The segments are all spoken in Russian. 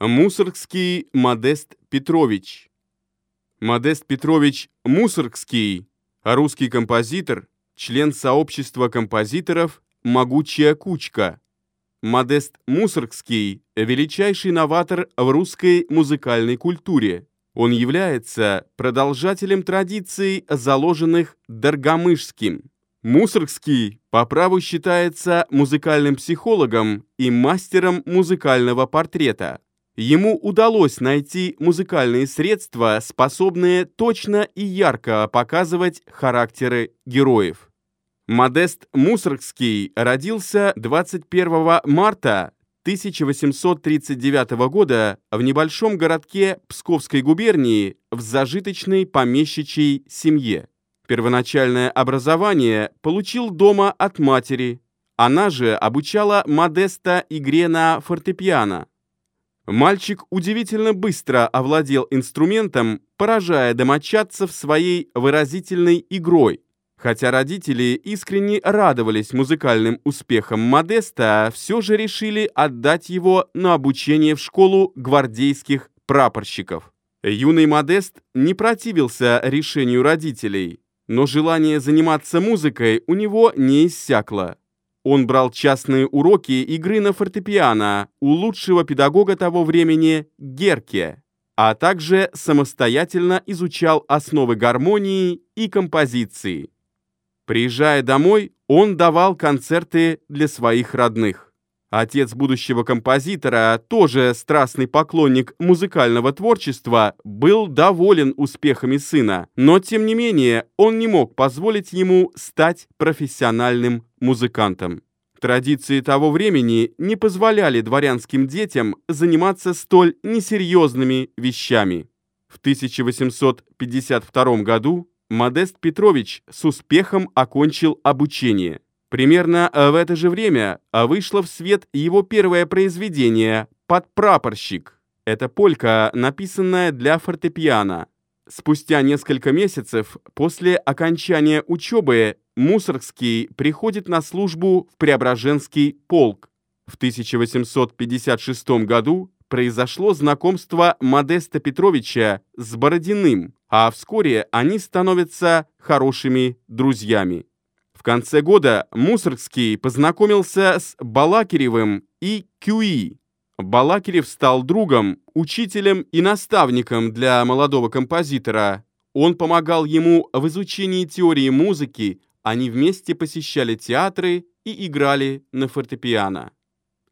Мусоргский Модест Петрович. Модест Петрович Мусоргский, русский композитор, член сообщества композиторов «Могучая кучка». Модест Мусоргский – величайший новатор в русской музыкальной культуре. Он является продолжателем традиций, заложенных Даргомышским. Мусоргский по праву считается музыкальным психологом и мастером музыкального портрета. Ему удалось найти музыкальные средства, способные точно и ярко показывать характеры героев. Модест Мусоргский родился 21 марта 1839 года в небольшом городке Псковской губернии в зажиточной помещичьей семье. Первоначальное образование получил дома от матери. Она же обучала Модеста игре на фортепиано. Мальчик удивительно быстро овладел инструментом, поражая домочадцев своей выразительной игрой. Хотя родители искренне радовались музыкальным успехам Модеста, все же решили отдать его на обучение в школу гвардейских прапорщиков. Юный Модест не противился решению родителей, но желание заниматься музыкой у него не иссякло. Он брал частные уроки игры на фортепиано у лучшего педагога того времени Герке, а также самостоятельно изучал основы гармонии и композиции. Приезжая домой, он давал концерты для своих родных. Отец будущего композитора, тоже страстный поклонник музыкального творчества, был доволен успехами сына, но тем не менее он не мог позволить ему стать профессиональным музыкантом. Традиции того времени не позволяли дворянским детям заниматься столь несерьезными вещами. В 1852 году Модест Петрович с успехом окончил обучение. Примерно в это же время вышло в свет его первое произведение «Подпрапорщик». Это полька, написанная для фортепиано. Спустя несколько месяцев после окончания учебы Мусоргский приходит на службу в Преображенский полк. В 1856 году произошло знакомство Модеста Петровича с Бородиным, а вскоре они становятся хорошими друзьями. Конце года Мусоргский познакомился с Балакиревым и Кюи. Балакирев стал другом, учителем и наставником для молодого композитора. Он помогал ему в изучении теории музыки, они вместе посещали театры и играли на фортепиано.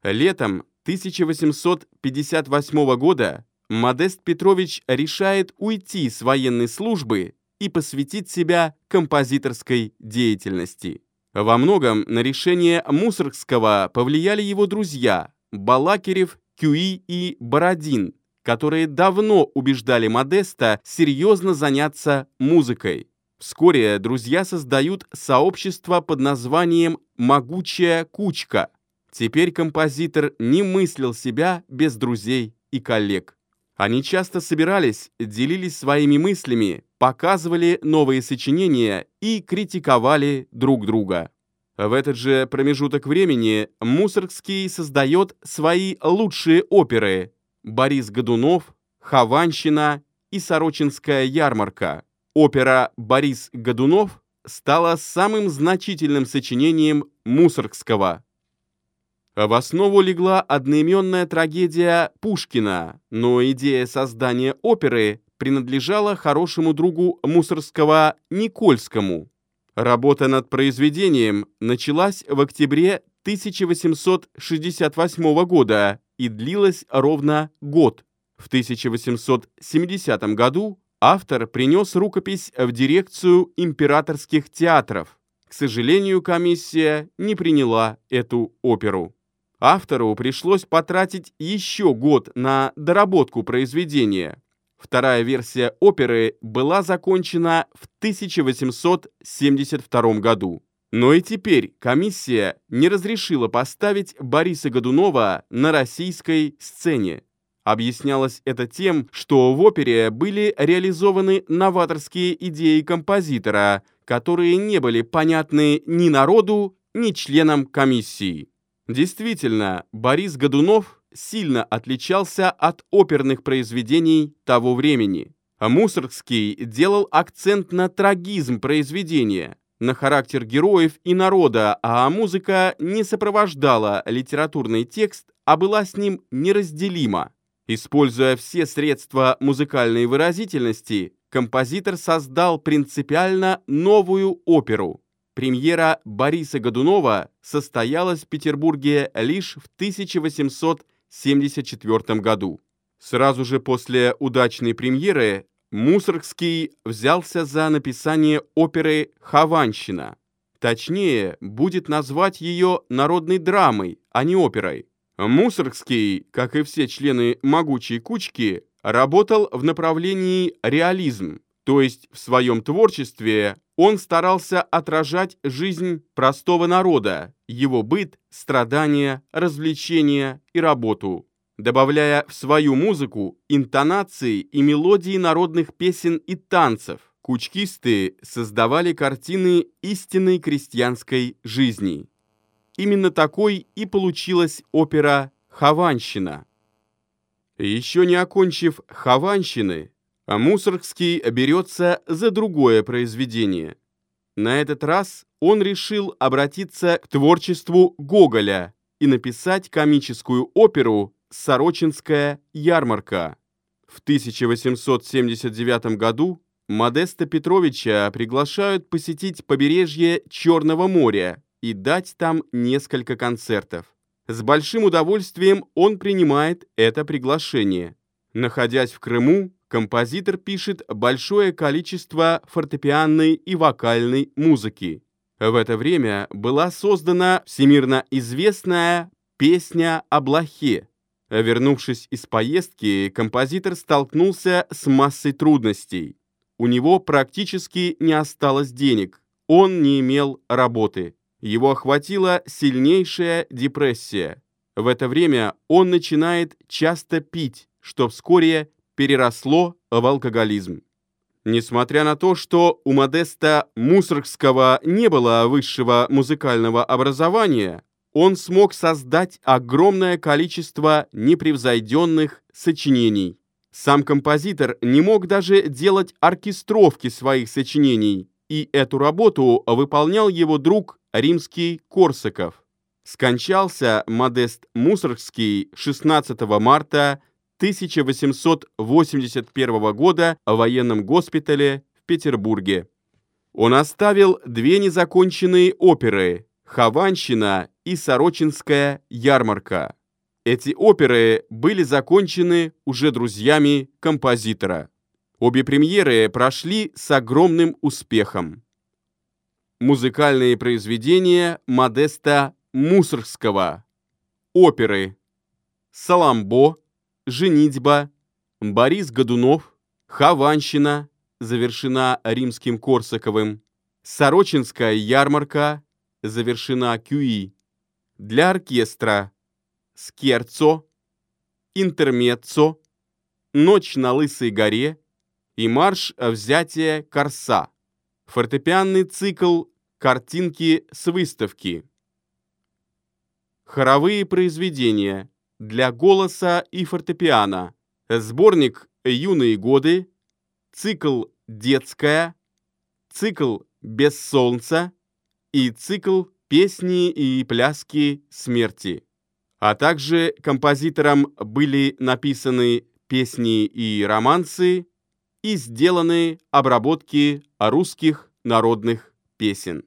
Летом 1858 года Модест Петрович решает уйти с военной службы и посвятить себя композиторской деятельности. Во многом на решение Мусоргского повлияли его друзья Балакирев, Кюи и Бородин, которые давно убеждали Модеста серьезно заняться музыкой. Вскоре друзья создают сообщество под названием «Могучая кучка». Теперь композитор не мыслил себя без друзей и коллег. Они часто собирались, делились своими мыслями, показывали новые сочинения и критиковали друг друга. В этот же промежуток времени Мусоргский создает свои лучшие оперы «Борис Годунов», «Хованщина» и «Сорочинская ярмарка». Опера «Борис Годунов» стала самым значительным сочинением Мусоргского – в основу легла одноименная трагедия Пушкина, но идея создания оперы принадлежала хорошему другу Мусорского Никольскому. Работа над произведением началась в октябре 1868 года и длилась ровно год. В 1870 году автор принес рукопись в дирекцию императорских театров. К сожалению, комиссия не приняла эту оперу. Автору пришлось потратить еще год на доработку произведения. Вторая версия оперы была закончена в 1872 году. Но и теперь комиссия не разрешила поставить Бориса Годунова на российской сцене. Объяснялось это тем, что в опере были реализованы новаторские идеи композитора, которые не были понятны ни народу, ни членам комиссии. Действительно, Борис Годунов сильно отличался от оперных произведений того времени. Мусоргский делал акцент на трагизм произведения, на характер героев и народа, а музыка не сопровождала литературный текст, а была с ним неразделима. Используя все средства музыкальной выразительности, композитор создал принципиально новую оперу. Премьера Бориса Годунова состоялась в Петербурге лишь в 1874 году. Сразу же после удачной премьеры Мусоргский взялся за написание оперы «Хованщина». Точнее, будет назвать ее народной драмой, а не оперой. Мусоргский, как и все члены «Могучей кучки», работал в направлении реализм, то есть в своем творчестве он старался отражать жизнь простого народа, его быт, страдания, развлечения и работу, добавляя в свою музыку интонации и мелодии народных песен и танцев. Кучкисты создавали картины истинной крестьянской жизни. Именно такой и получилась опера «Хованщина». Еще не окончив «Хованщины», Мусоргский берется за другое произведение. На этот раз он решил обратиться к творчеству Гоголя и написать комическую оперу «Сорочинская ярмарка». В 1879 году Модеста Петровича приглашают посетить побережье Черного моря и дать там несколько концертов. С большим удовольствием он принимает это приглашение. Находясь в Крыму, композитор пишет большое количество фортепианной и вокальной музыки. В это время была создана всемирно известная «Песня о блохе». Вернувшись из поездки, композитор столкнулся с массой трудностей. У него практически не осталось денег, он не имел работы. Его охватила сильнейшая депрессия. В это время он начинает часто пить, что вскоре переросло в алкоголизм. Несмотря на то, что у Модеста Мусоргского не было высшего музыкального образования, он смог создать огромное количество непревзойденных сочинений. Сам композитор не мог даже делать оркестровки своих сочинений, и эту работу выполнял его друг римский Корсаков. Скончался Модест Мусоргский 16 марта 1881 года в военном госпитале в Петербурге. Он оставил две незаконченные оперы «Хованщина» и «Сорочинская ярмарка». Эти оперы были закончены уже друзьями композитора. Обе премьеры прошли с огромным успехом. Музыкальные произведения Модеста Мусоргского. Оперы «Саламбо», «Женитьба», «Борис Годунов», «Хованщина», завершена римским Корсаковым, «Сорочинская ярмарка», завершена Кюи, для оркестра, «Скерцо», «Интермеццо», «Ночь на Лысой горе» и «Марш взятия Корса». Фортепианный цикл «Картинки с выставки». Хоровые произведения для голоса и фортепиано. Сборник «Юные годы», цикл «Детская», цикл «Без солнца» и цикл «Песни и пляски смерти». А также композитором были написаны песни и романсы, и сделаны обработки русских народных песен.